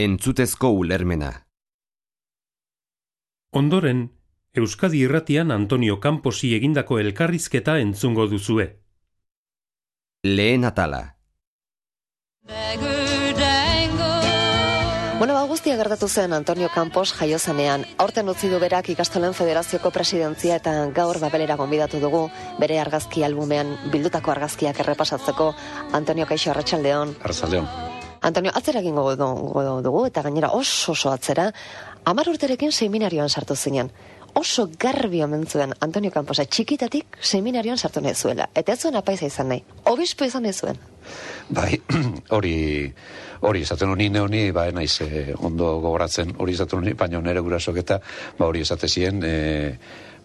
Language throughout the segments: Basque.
Entzutezko ulermena. Ondoren, Euskadi irratian Antonio Camposi egindako elkarrizketa entzungo duzue. Lehen atala. Bueno, ba, guztia gertatu zen Antonio Campos jaiozanean. Aurten utzi du berak ikastolen federazioko presidentzia eta gaur babelera gonbidatu dugu bere argazki albumean bildutako argazkiak errepasatzeko Antonio Kaixo Arratsaldeon. Arratsaldeon. Antonio, atzera egingo dugu, eta gainera oso oso atzera, amar urterekin seminarioan sartu zinen. Oso garbi omen zuen Antonio Camposa txikitatik seminarioan sartu nahi zuela. Eta ez zuen apaiza izan nahi. Obispo izan nahi zuen. Bai, hori hori esaten honi neoni, ba, naiz eh, ondo gogoratzen hori esaten honi, baina nere gurasok eta ba, hori esate zien, eh,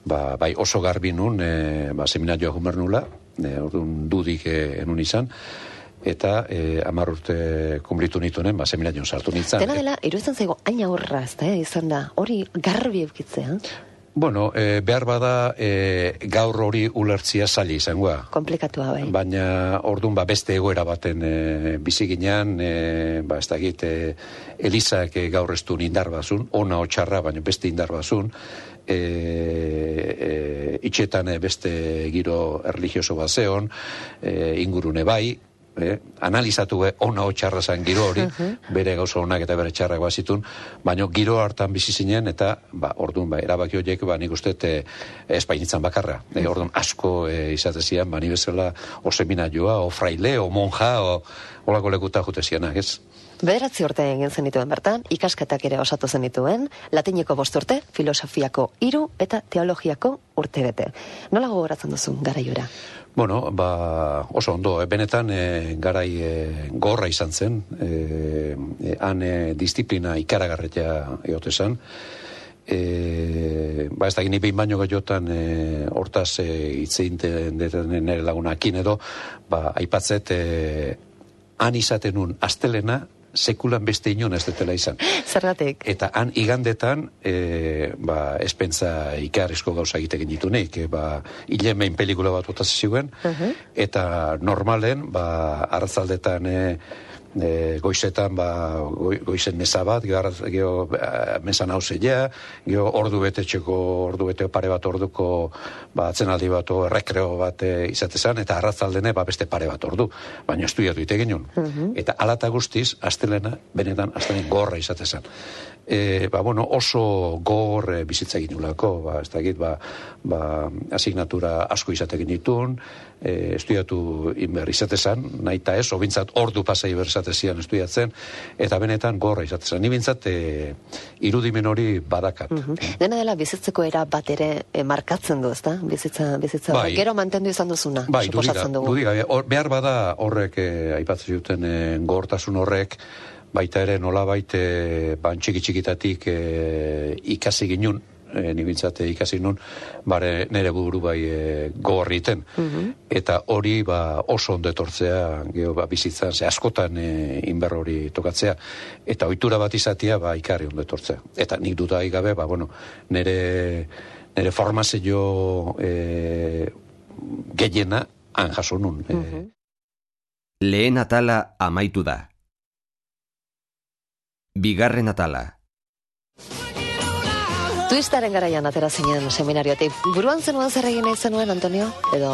ba, bai oso garbi nun, eh, ba, seminarioa jumer nula, eh, orduan dudik eh, enun izan, eta eh, amar urte kumplitu nitunen, ba, seminarioan sartu nintzen. Dena dela, iruditzen zaigo, aina horra, ez da, izan da, hori garbi eukitzea. Bueno, e, behar bada e, gaur hori ulertzia zaila izangoa. Komplikatua bai. Baina ordun ba beste egoera baten e, bizi ginean, e, ba ez dakit, e, Elizak e, gaur ez indar bazun, ona otxarra, baina beste indar bazun, e, e, itxetan e, beste giro erligioso bat zeon, e, ingurune bai, eh, analizatu eh, ona txarra zan giro hori, bere gauza onak eta bere txarrak bazitun, baina giro hartan bizi zinen eta ba, orduan ba, erabaki horiek ba, nik uste eh, espainitzan bakarra. E, orduan asko eh, izate zian, ba, bezala o seminarioa, o fraile, o monja, o olako lekuta jute zianak, ez? Bederatzi urte egin zenituen bertan, ikasketak ere osatu zenituen, latineko bost urte, filosofiako hiru eta teologiako urte bete. Nola gogoratzen duzu, garaiura? Bueno, ba, oso ondo, eh, benetan e, garai e, gorra izan zen, e, han e, disiplina ikaragarretea egote zen, e, ba ez da gini behin baino gaiotan e, hortaz e, itzein nire lagunakin edo, ba, aipatzet, e, han izaten un astelena, sekulan beste inon ez detela izan. Zergatik? Eta han igandetan, e, ba, espentza ikarrizko gauza egiten ditunik, e, ba, hilemein pelikula bat otaz ziguen, eta normalen, ba, arrazaldetan, e, e, goizetan ba, goizen mesa bat, geho e, mesa nauzea, geho ordu bete txeko, ordu bete pare bat orduko ba, atzenaldi bat errekreo bat e, izatezan, eta arrazaldene ba, beste pare bat ordu, baina estudiatu ite genuen. Mhm. Eta alata guztiz, astelena, benetan, astelen gorra izatezan e, ba, bueno, oso gor e, bizitza egin ulako, ba, ez dakit, ba, ba, asignatura asko izatekin ditun, e, estudiatu inber izatezan, nahi eta ez, obintzat ordu pasai berzatezian estudiatzen, eta benetan gorra izatezan. Ni bintzat, e, irudimen hori badakat. Mm Dena dela bizitzeko era bat ere e, markatzen du, ezta? Bizitza, bizitza, bai. gero mantendu izan duzuna, bai, suposatzen dugu. Dudiga, behar bada horrek, e, aipatzen duten, e, gortasun horrek, baita ere nola baite ban txiki txikitatik e, ikasi ginun, e, nibintzate ikasi nun, bare nere buru bai e, gogorriten. Mhm. Eta hori ba, oso ondetortzea, geho, ba, bizitzan, ze askotan e, inber hori tokatzea. Eta ohitura bat izatea, ba, ikarri ondetortzea. Eta nik duda gabe, ba, bueno, nere, nere formazio e, gehiena han jaso nun. Mm -hmm. Lehen atala amaitu da. Bigarren atala. Twistaren garaian atera zinen seminariotik. Buruan zenuen zer egin nahi zenuen, Antonio? Edo,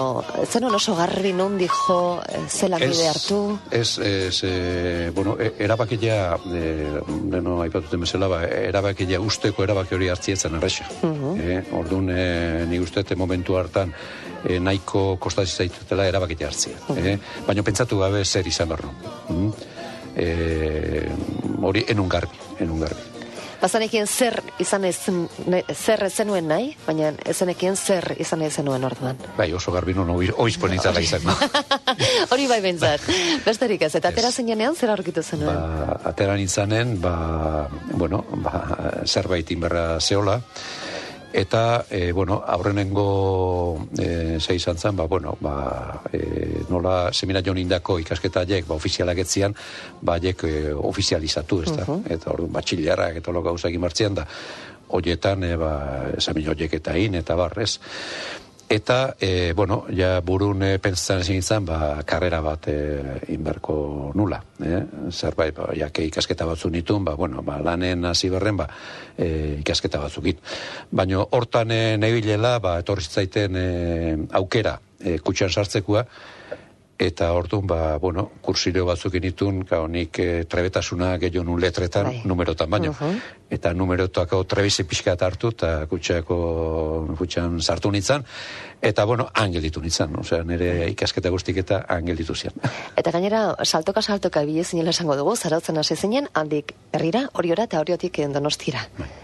zenuen oso garbi non dijo, eh, zela bide hartu? Ez, ez, e, bueno, e, erabakila, e, deno aipatuten mesela, ba, erabakila usteko erabaki hori hartzietzen arrexa. Uh -huh. e, orduan, e, ni ustete momentu hartan, e, nahiko kostatzen zaitutela erabakila hartzia. Uh -huh. e, baina pentsatu gabe zer izan behar Uh -huh. e, hori enun garbi, enun garbi. Bazanekien zer izan ez, zer zenuen nahi, baina ezenekien zer izan ez zenuen orduan. Bai, oso garbi non oiz ponitzala izan. Hori bai bentzat. Besterik ez, eta atera zenean zer aurkitu zenuen? Ba, atera nintzanen, ba, bueno, ba, zerbait inberra zeola, eta e, bueno, aurrenengo e, zei izan zen, ba, bueno, ba, e, nola semina joan indako ikasketa jek, ba, ofizialak etzian, ba, jek e, ofizializatu, ez da, uh -huh. eta orduan, batxillarrak eta loka gauzak imartzian da, hoietan, e, ba, horiek eta in, eta barrez. Eta, e, bueno, ja burun e, pentsatzen ezin izan, ba, karrera bat e, inberko nula. E? Zerbait, ba, jake ikasketa batzu nitun, ba, bueno, ba, lanen hasi berren, ba, e, ikasketa batzukit. Baina hortan e, nahi bilela, ba, etorri zitzaiten e, aukera e, kutxan sartzekua, eta orduan, ba, bueno, kursiro batzuk initun, gau nik e, trebetasuna gehiago nun letretan, Bai. numerotan baino. Eta numerotak hau trebezi pixka hartu, eta kutxako kutxan sartu nintzen, eta, bueno, angelitu nintzen, osea, nire ikasketa guztik eta angelitu zian. Eta gainera, saltoka saltoka ibili zinela esango dugu, zarautzen hasi zinen, handik herrira, horiora eta horiotik eh, donostira.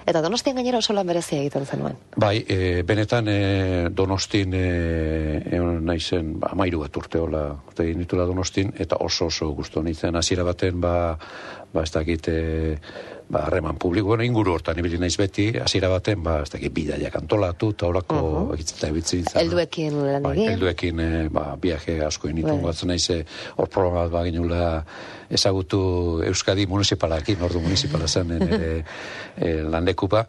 Eta donostian gainera oso lan berezia egiten zenuen. Bai, e, benetan e, donostin e, egon naizen, ba, amairu bat urte hola, urte egin ditula donostin, eta oso oso guztu nintzen, hasiera baten, ba, ba ez dakit, e, ba, harreman publiko, bueno, inguru hortan ibili naiz beti, hasiera baten, ba, ez dakit, bidaiak antolatu, eta horako uh -huh. egitzen ibiltzen nintzen. Helduekin lan egin. helduekin e, ba, viaje asko initu Bai. batzen naiz, e, hor programa bat baginula ezagutu Euskadi municipalakin, ordu municipala zen e, nire e, lanlekupa.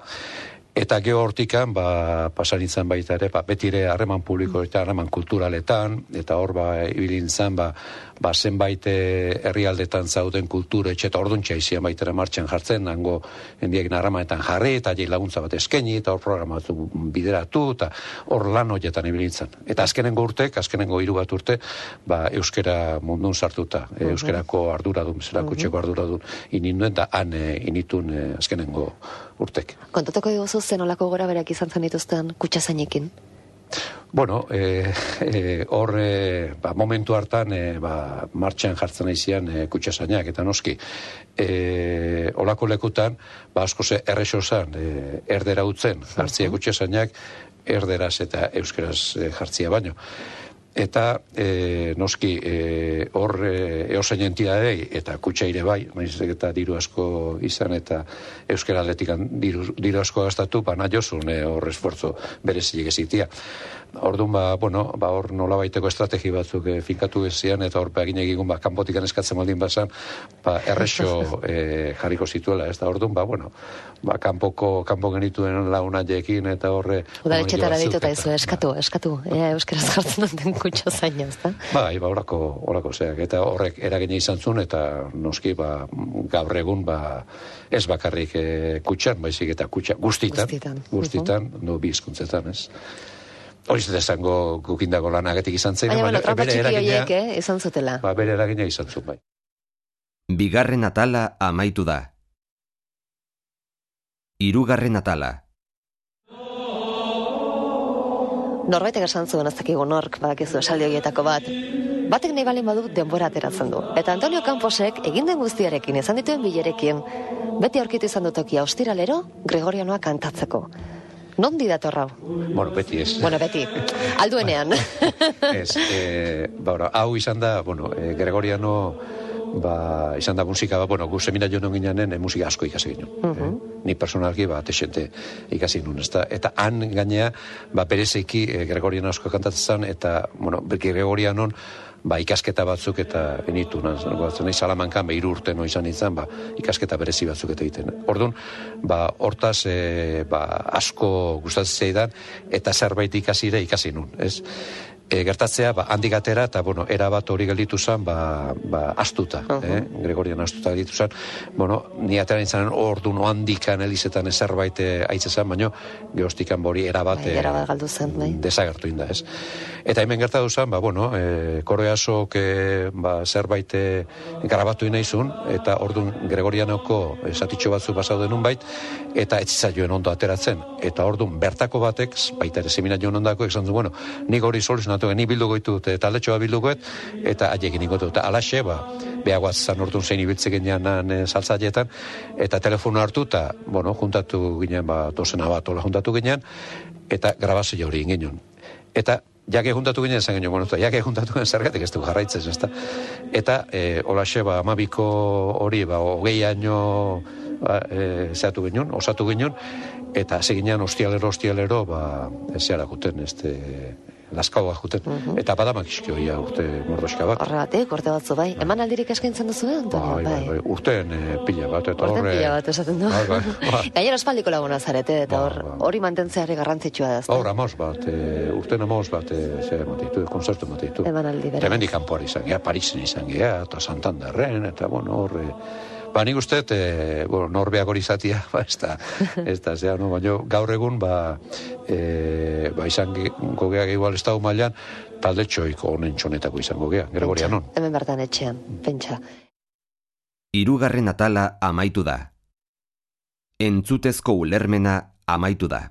Eta geho hortikan, ba, pasan izan baita ere, ba, betire harreman publiko eta harreman kulturaletan, eta hor ba, ibilin zen, ba, ba, zenbait eh, herrialdetan zauden kultura etxe eta orduntxa izan baitera martxan jartzen, nango hendiekin harremanetan jarri, eta jai laguntza bat eskaini, eta hor programa batzuk bideratu, eta hor lan horietan ibilitzen. Eta azkenengo urtek, azkenengo hiru bat urte, ba, euskera mundun sartuta, e, euskerako arduradun, bezala kutxeko arduradun ininduen, eta han e, initun e, azkenengo urtek. Kontatuko diguzu zen olako gora berak izan zen dituzten kutsazainekin. Bueno, e, e, hor e, ba, momentu hartan e, ba, martxan jartzen aizian e, kutsasainak eta noski e, olako lekutan ba, asko ze errexo zan e, erdera utzen jartzia kutsasainak erderaz eta euskeraz e, jartzia baino. Eta e, noski e, hor e, eosein entidadei eta kutsa ire bai, naiz eta diru asko izan eta euskara atletikan diru, diru asko gastatu, ba nahi e, hor esfortzo berezilik ezitia. Orduan, ba, bueno, ba, hor nola baiteko estrategi batzuk e, finkatu ezian, eta hor egin egigun, ba, kanpotikan eskatzen baldin bazan, ba, errexo e, jarriko zituela, ez da, orduan, ba, bueno, ba, kanpoko, kanpo genituen launaiekin, eta horre... Udaletxetara dituta eta- izu, eskatu, eskatu. Ea euskeraz jartzen duten kutsazaina, ez da? Bai, ba, orako, orako zeak, eta horrek eragina izan zuen, eta noski, ba, gaur egun, ba, ez bakarrik e, kutxan, baizik eta kutxa guztitan, Guztitan. guztitan, no, bi hizkuntzetan, ez. Hori ez esango gukindako lanagetik izan zen, Baina, bueno, trampa bere txiki eragina, horiek, eh, izan zutela. ba, bere eragina izan zuen, bai. Bigarren atala amaitu da. Hirugarren atala. Norbaitek esan zuen ez dakigu nork, badakizu esaldi horietako bat. Batek nahi balin badu denbora ateratzen du. Eta Antonio Camposek egin den guztiarekin, izan dituen bilerekin, beti aurkitu izan du tokia ostiralero, Gregorianoa kantatzeko. Nondi dator hau? Bueno, beti ez. Bueno, beti, alduenean. Ez, e, ba, ora, hau izan da, bueno, e, Gregoriano, ba, izan da musika, ba, bueno, gu seminario non ginanen, e, musika asko ikasi ginen. eh? Ni personalki, ba, texente ikasi nun, ezta? Eta han gainea, ba, bereziki e, Gregoriano asko kantatzen zen, eta, bueno, Gregorianon, ba, ikasketa batzuk eta enitu, nazen nahi salamankan, ba, iru urte no izan izan, ba, ikasketa berezi batzuk eta egiten. Orduan, ba, hortaz, e, ba, asko gustatzen zeidan, eta zerbait ikasi ere ikasi nun, ez? E, gertatzea, ba, handik atera, eta, bueno, era bat hori gelditu zen, ba, ba, astuta, eh? Gregorian astuta gelditu zen. Bueno, ni atera nintzen ordu no handikan elizetan zerbait eh, aitze zen, baino, geostikan bori era bat, Bai, eh, era bat galdu zen, bai. desagertu inda, ez? Eta hemen gertatu zen, ba, bueno, e, koreasok e, ba, zerbait e, grabatu inaizun, eta ordun Gregorianoko esatitxo batzu basau denun bait, eta etzizaioen ondo ateratzen. Eta ordun bertako batek, baita ere seminario ondako, esan du, bueno, nik hori soluzionatu, ni bildu goitu, e, taldetxoa bildu goet, eta haiekin ingotu. Eta alaxe, ba, behagoaz zan orduan zein ibiltze ginean e, saltzaietan, eta telefono hartu, eta, bueno, juntatu ginen, ba, dozena bat, ola juntatu ginen, eta grabazio hori inginen. Eta jake juntatu ginen esan genuen, bueno, eta jake juntatu ginen zergatik ez du jarraitzen, ezta? Eta, e, olaxe, ba, amabiko hori, ba, hogei año ba, e, zehatu ginen, osatu ginen, eta hasi ginen ostialero, ostialero, ba, ez zehara guten, laskau bat juten, Mhm. eta badamak iskio ia urte mordoska bat. Horregatik, urte batzu bai. Eman aldirik eskaintzen duzu, eh, Antonio? Bai, bai, bai, urteen eh, pila bat, eta horre... pila bat esaten du. Bai, bai, bai. Gainera espaldiko laguna zarete, eta Ba, hor, hori mantentzeari garrantzitsua da. Hor, amos bat, e, urten amos bat, e, zer emate ditu, konzertu emate ditu. Emanaldi bera. Eta hemendik kanpoan izan gea, Parisen izan gea, eta Santanderren, eta bueno, hor... E, ba, nik uste, e, bueno, norbeak hori izatia, ba, ez da, ez da, zera, no, baina gaur egun, ba, e, ba, izan ge- gogeak igual ez dago mailan, talde txoiko honen txonetako izango gea, Gregorianon. Hemen bertan etxean, pentsa. Hirugarren atala amaitu da. Entzutezko ulermena amaitu da.